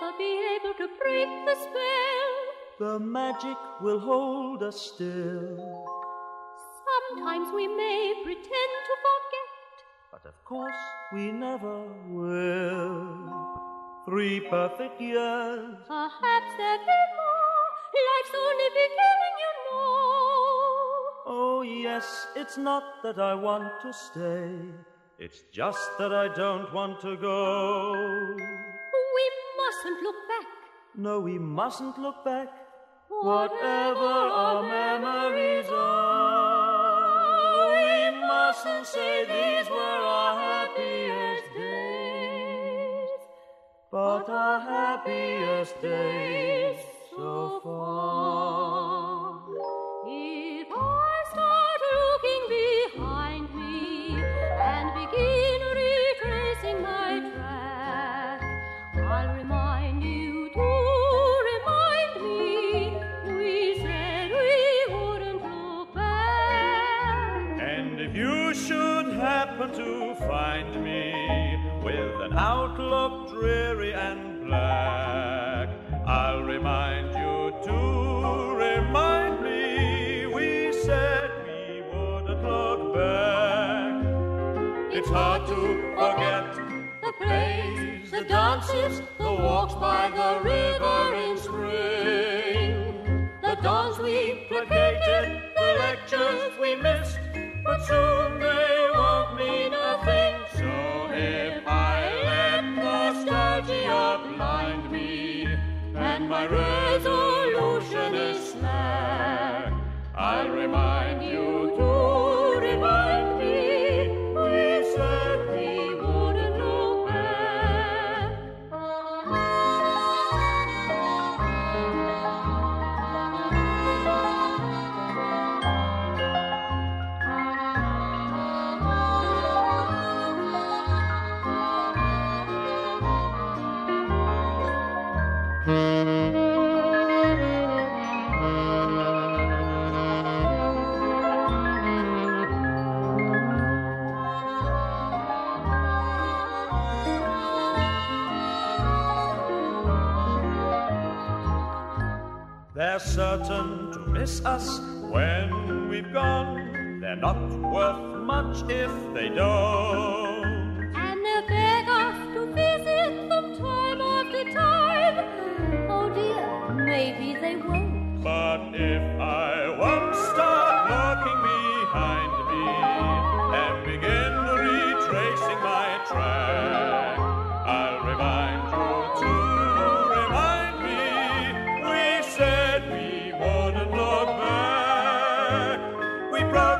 never be able to break the spell. The magic will hold us still. Sometimes we may pretend to forget, but of course we never will. Three perfect years. Perhaps there'll be more. Life's only beginning, you know. Oh, yes, it's not that I want to stay. It's just that I don't want to go. Mustn't look back. No, we mustn't look back. Whatever our memories are, we mustn't say these were our happiest days. But our happiest days so far. Should happen to find me with an outlook dreary and black, I'll remind you to remind me. We said we wouldn't look back. It's hard to forget the plays, the dances, the walks by the river in spring, the dawns we placated, the lectures we missed, but soon they and They're certain to miss us when we've gone. They're not worth much if they don't. we broke.